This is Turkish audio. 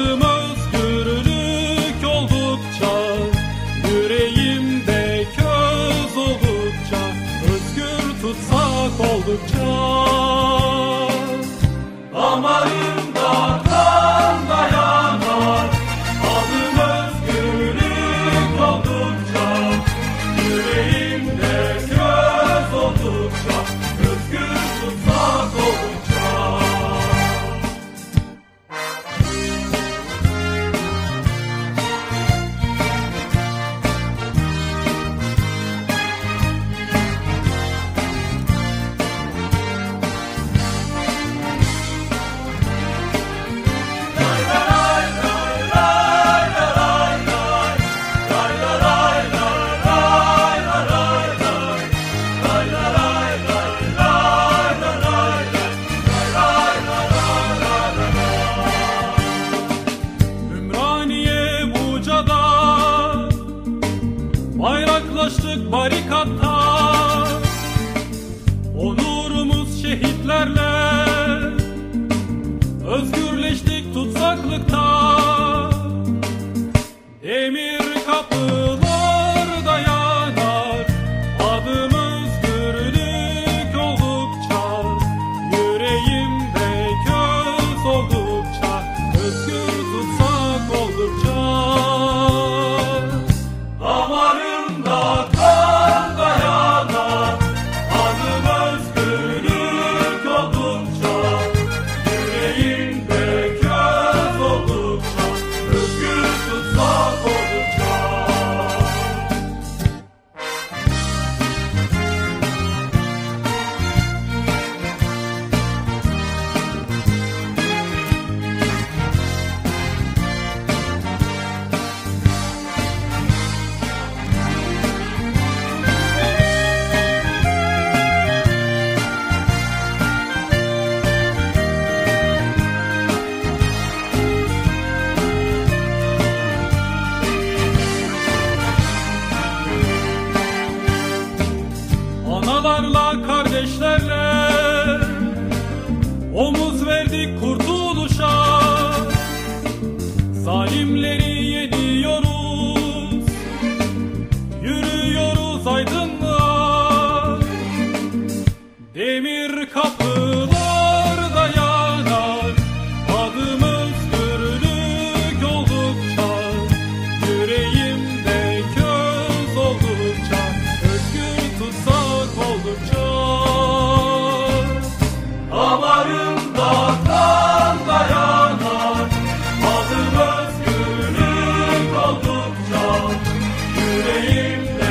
Adım özgürlük oldukça Yüreğimde köz oldukça Özgür tutsak oldukça Bayraklaştık barikatta Onurumuz şehitlerle. Özgürleştik tutsaklıkta. Demir Analarla kardeşlerle. Omuz verdik kurtuluşa. Zalimleri name